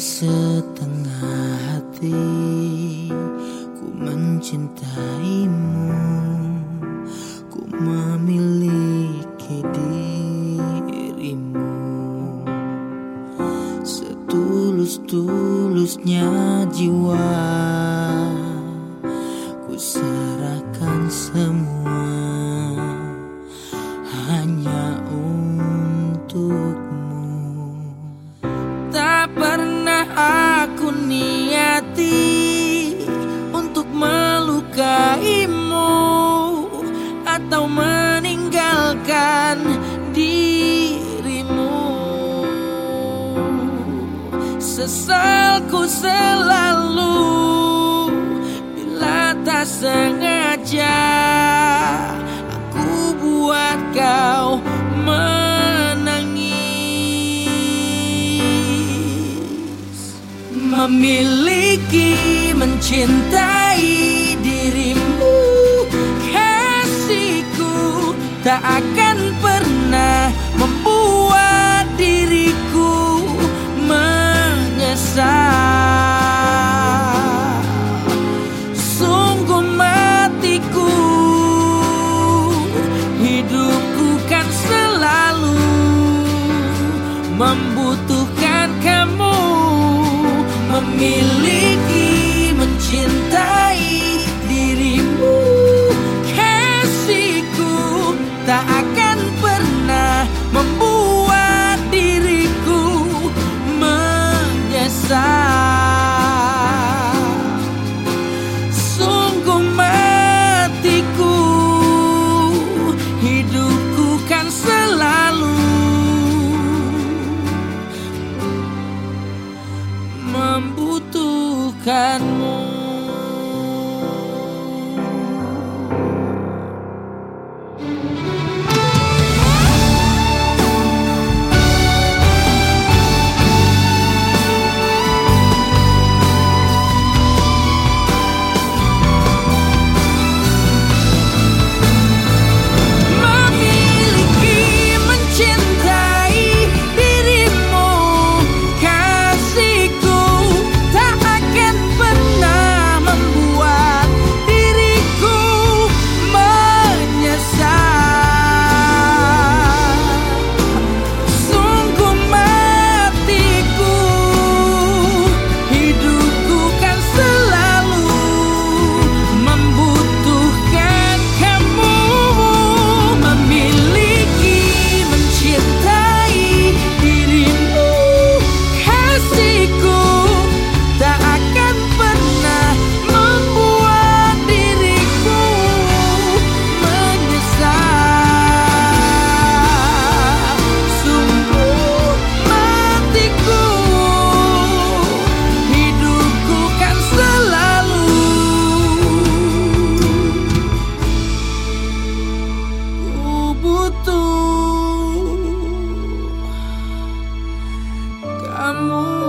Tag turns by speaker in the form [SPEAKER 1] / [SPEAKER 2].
[SPEAKER 1] setengah hati Ku mencintaimu Ku memiliki dirimu. Setulus-tulusnya jiwa Sesalku selalu Bila tak sengaja Aku buat kau menangis. Memiliki, mencintai dirimu Kasihku tak akan Membutuhkan kamu Memiliki, amor.